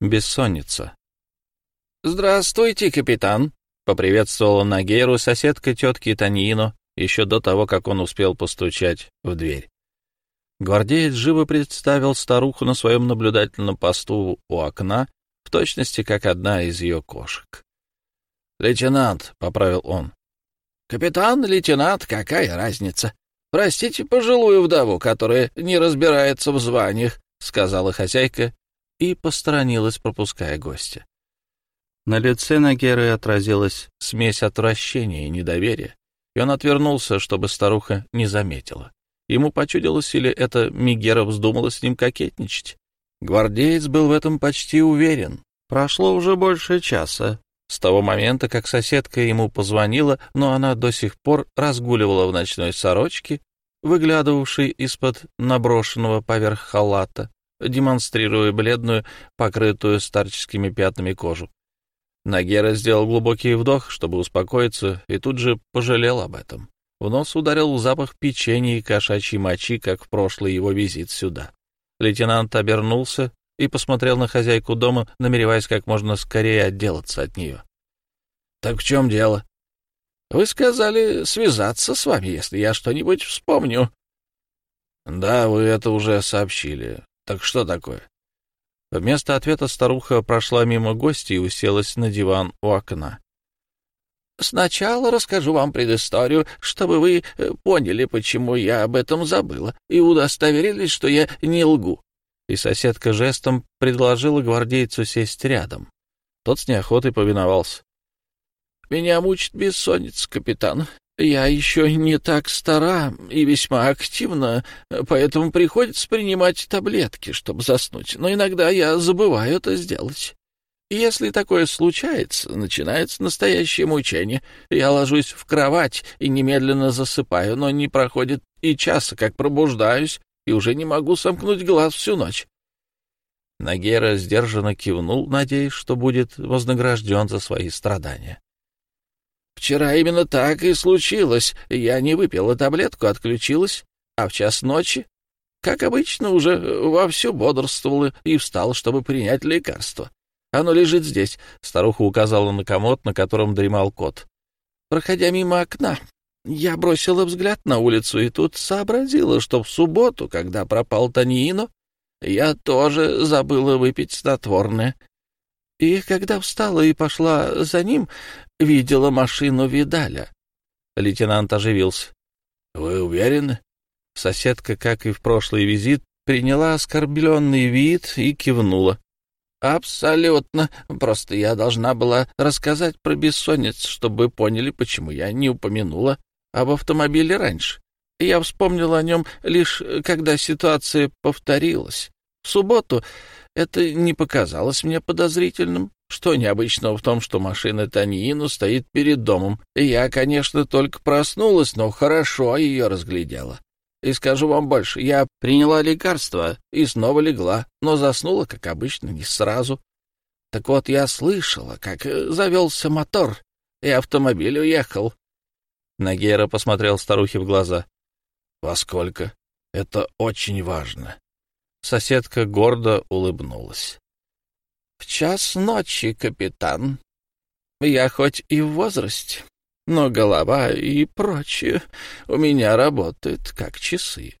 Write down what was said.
Бессонница. «Здравствуйте, капитан!» — поприветствовала Нагейру соседка тетки Танино еще до того, как он успел постучать в дверь. Гвардеец живо представил старуху на своем наблюдательном посту у окна, в точности, как одна из ее кошек. «Лейтенант», — поправил он. «Капитан, лейтенант, какая разница? Простите пожилую вдову, которая не разбирается в званиях», — сказала хозяйка и посторонилась, пропуская гостя. На лице Нагеры отразилась смесь отвращения и недоверия, и он отвернулся, чтобы старуха не заметила. Ему почудилось, или это Мигера вздумала с ним кокетничать. Гвардеец был в этом почти уверен. Прошло уже больше часа с того момента, как соседка ему позвонила, но она до сих пор разгуливала в ночной сорочке, выглядывавшей из-под наброшенного поверх халата демонстрируя бледную, покрытую старческими пятнами кожу. Нагера сделал глубокий вдох, чтобы успокоиться, и тут же пожалел об этом. В нос ударил запах печенья и кошачьей мочи, как в прошлый его визит сюда. Лейтенант обернулся и посмотрел на хозяйку дома, намереваясь как можно скорее отделаться от нее. — Так в чем дело? — Вы сказали связаться с вами, если я что-нибудь вспомню. — Да, вы это уже сообщили. Так что такое? Вместо ответа старуха прошла мимо гостя и уселась на диван у окна. «Сначала расскажу вам предысторию, чтобы вы э, поняли, почему я об этом забыла, и удостоверились, что я не лгу». И соседка жестом предложила гвардейцу сесть рядом. Тот с неохотой повиновался. «Меня мучит бессонница, капитан. Я еще не так стара и весьма активна, поэтому приходится принимать таблетки, чтобы заснуть, но иногда я забываю это сделать. Если такое случается, начинается настоящее мучение. Я ложусь в кровать и немедленно засыпаю, но не проходит и часа, как пробуждаюсь, и уже не могу сомкнуть глаз всю ночь. Нагера сдержанно кивнул, надеясь, что будет вознагражден за свои страдания. Вчера именно так и случилось. Я не выпила таблетку, отключилась, а в час ночи, как обычно, уже вовсю бодрствовала и встала, чтобы принять лекарство. Оно лежит здесь. Старуха указала на комод, на котором дремал кот. Проходя мимо окна, я бросила взгляд на улицу и тут сообразила, что в субботу, когда пропал Таниино, я тоже забыла выпить снотворное. И когда встала и пошла за ним, видела машину Видаля. Лейтенант оживился. — Вы уверены? Соседка, как и в прошлый визит, приняла оскорбленный вид и кивнула. — Абсолютно. Просто я должна была рассказать про бессонницу, чтобы поняли, почему я не упомянула об автомобиле раньше. Я вспомнила о нем лишь, когда ситуация повторилась. В субботу это не показалось мне подозрительным. Что необычного в том, что машина Таньину стоит перед домом? Я, конечно, только проснулась, но хорошо ее разглядела. И скажу вам больше, я приняла лекарство и снова легла, но заснула, как обычно, не сразу. Так вот, я слышала, как завелся мотор, и автомобиль уехал. Нагера посмотрел старухе в глаза. — Во сколько? Это очень важно. Соседка гордо улыбнулась. — В час ночи, капитан. Я хоть и в возрасте, но голова и прочее у меня работают как часы.